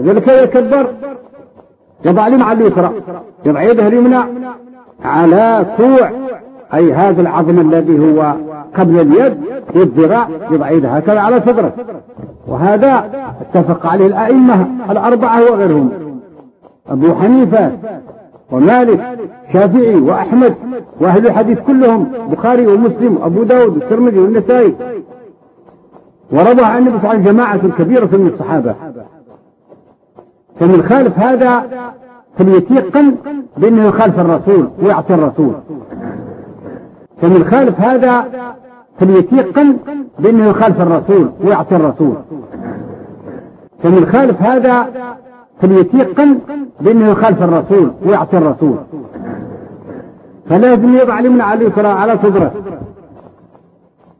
كذلك يكبر يضع اليمنى على اليسرى يضع يده اليمنى على كوع أي هذا العظم الذي هو قبل اليد والذراع يضع يده هكذا على صدره. وهذا اتفق عليه الأئمة الأربعة وغيرهم أبو حنيفة ومالك شافعي وأحمد وأهل الحديث كلهم بخاري ومسلم وأبو داود والترمذي والنسائي. ورضى عن النبي صلى الله عليه وسلم جماعة كبيرة من الصحابة. فمن خالف هذا فليتيقن بأنه يخالف الرسول ويعصي الرسول. فمن خالف هذا فليتيقن بأنه يخالف الرسول ويعصي الرسول. فمن خالف هذا فليتيقن بأنه يخالف الرسول ويعصي الرسول. فلازم يضع اليمنى على صدره.